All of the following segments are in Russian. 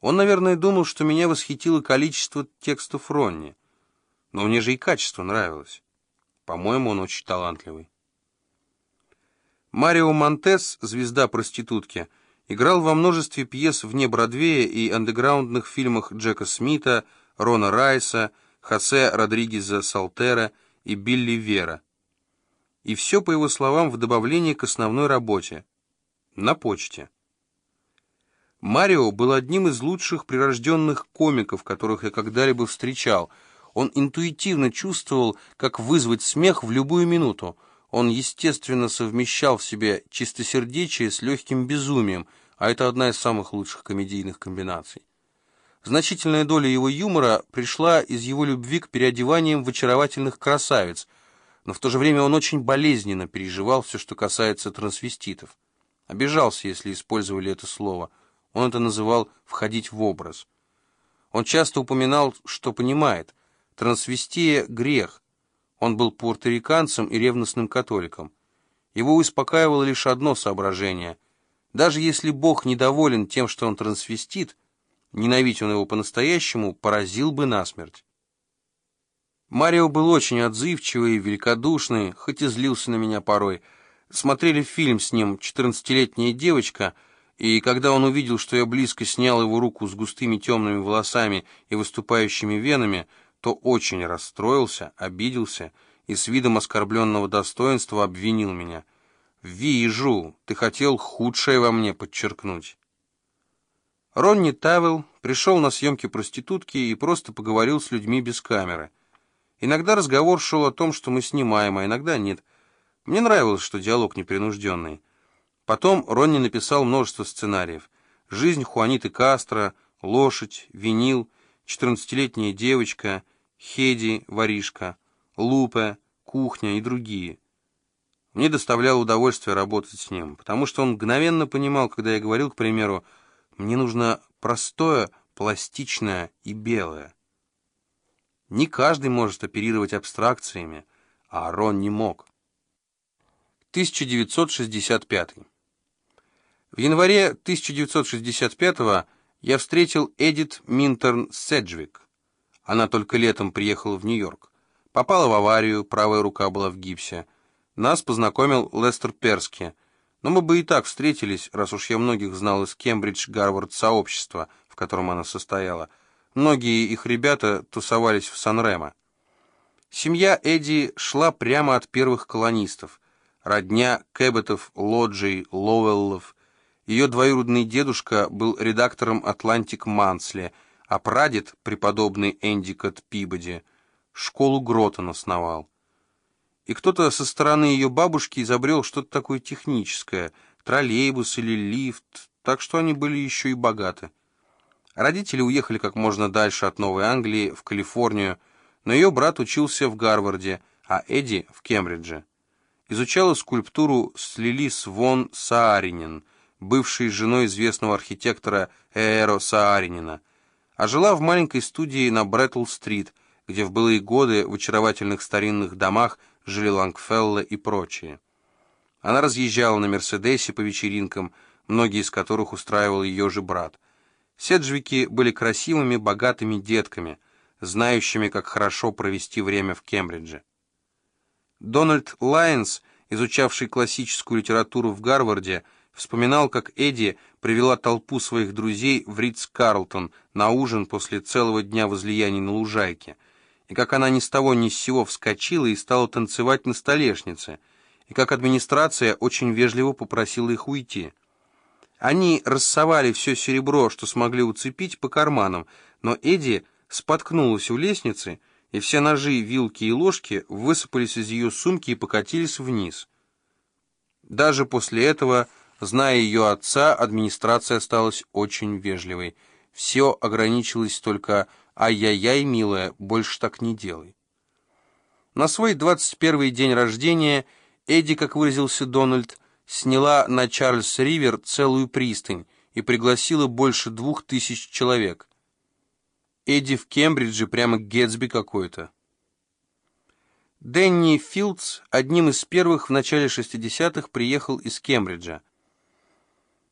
Он, наверное, думал, что меня восхитило количество текстов Ронни. Но мне же и качество нравилось. По-моему, он очень талантливый. Марио Монтес, звезда проститутки, играл во множестве пьес вне Бродвея и андеграундных фильмах Джека Смита, Рона Райса, Хосе Родригеза Салтера и Билли Вера. И все, по его словам, в добавлении к основной работе. На почте. Марио был одним из лучших прирожденных комиков, которых я когда-либо встречал. Он интуитивно чувствовал, как вызвать смех в любую минуту. Он, естественно, совмещал в себе чистосердечие с легким безумием, а это одна из самых лучших комедийных комбинаций. Значительная доля его юмора пришла из его любви к переодеваниям в очаровательных красавиц, но в то же время он очень болезненно переживал все, что касается трансвеститов. Обижался, если использовали это слово. Он это называл «входить в образ». Он часто упоминал, что понимает, трансвестия — грех, он был пуэрториканцем и ревностным католиком. Его успокаивало лишь одно соображение. Даже если Бог недоволен тем, что он трансвестит, ненавидь он его по-настоящему, поразил бы насмерть. Марио был очень отзывчивый, великодушный, хоть и злился на меня порой. Смотрели фильм с ним «Четырнадцатилетняя девочка», и когда он увидел, что я близко снял его руку с густыми темными волосами и выступающими венами, то очень расстроился, обиделся и с видом оскорбленного достоинства обвинил меня. «Вижу, ты хотел худшее во мне подчеркнуть». Ронни Тавел пришел на съемки проститутки и просто поговорил с людьми без камеры. Иногда разговор шел о том, что мы снимаем, а иногда нет. Мне нравилось, что диалог непринужденный. Потом Ронни написал множество сценариев. «Жизнь Хуаниты Кастро», «Лошадь», «Винил», «Четырнадцатилетняя девочка», Хеди, воришка, Лупе, кухня и другие. Мне доставляло удовольствие работать с ним, потому что он мгновенно понимал, когда я говорил, к примеру, «Мне нужно простое, пластичное и белое». Не каждый может оперировать абстракциями, а Арон не мог. 1965. В январе 1965 я встретил Эдит Минтерн Седжвик. Она только летом приехала в Нью-Йорк. Попала в аварию, правая рука была в гипсе. Нас познакомил Лестер Перски. Но мы бы и так встретились, раз уж я многих знал из Кембридж-Гарвард-сообщества, в котором она состояла. Многие их ребята тусовались в Сан-Ремо. Семья Эдди шла прямо от первых колонистов. Родня Кэббетов, Лоджей, Лоуэллов. Ее двоюродный дедушка был редактором «Атлантик Мансли», а прадед, преподобный Эндикот Пибоди, школу Гротон основал. И кто-то со стороны ее бабушки изобрел что-то такое техническое, троллейбус или лифт, так что они были еще и богаты. Родители уехали как можно дальше от Новой Англии, в Калифорнию, но ее брат учился в Гарварде, а Эдди — в Кембридже. Изучала скульптуру с Лили Свон Сааринин, бывшей женой известного архитектора Ээро Сааринина, а жила в маленькой студии на Бреттл-стрит, где в былые годы в очаровательных старинных домах жили Лангфелло и прочие. Она разъезжала на Мерседесе по вечеринкам, многие из которых устраивал ее же брат. Седжвики были красивыми, богатыми детками, знающими, как хорошо провести время в Кембридже. Дональд Лайнс, изучавший классическую литературу в Гарварде, вспоминал, как Эдди привела толпу своих друзей в Ридс-Карлтон на ужин после целого дня возлияний на лужайке, и как она ни с того ни с сего вскочила и стала танцевать на столешнице, и как администрация очень вежливо попросила их уйти. Они рассовали все серебро, что смогли уцепить, по карманам, но Эдди споткнулась у лестницы, и все ножи, вилки и ложки высыпались из ее сумки и покатились вниз. Даже после этого Зная ее отца, администрация осталась очень вежливой. Все ограничилось только «Ай-яй-яй, милая, больше так не делай». На свой 21-й день рождения Эдди, как выразился Дональд, сняла на Чарльз-Ривер целую пристань и пригласила больше двух тысяч человек. Эдди в Кембридже прямо Гетсби какой-то. Дэнни Филдс одним из первых в начале 60-х приехал из Кембриджа.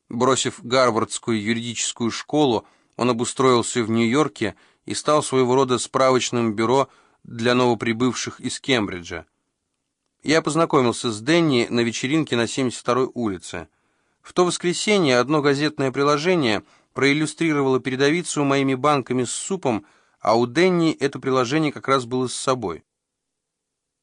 Бросив Гарвардскую юридическую школу, Он обустроился в Нью-Йорке и стал своего рода справочным бюро для новоприбывших из Кембриджа. Я познакомился с Денни на вечеринке на 72-й улице. В то воскресенье одно газетное приложение проиллюстрировало передовицу моими банками с супом, а у Денни это приложение как раз было с собой.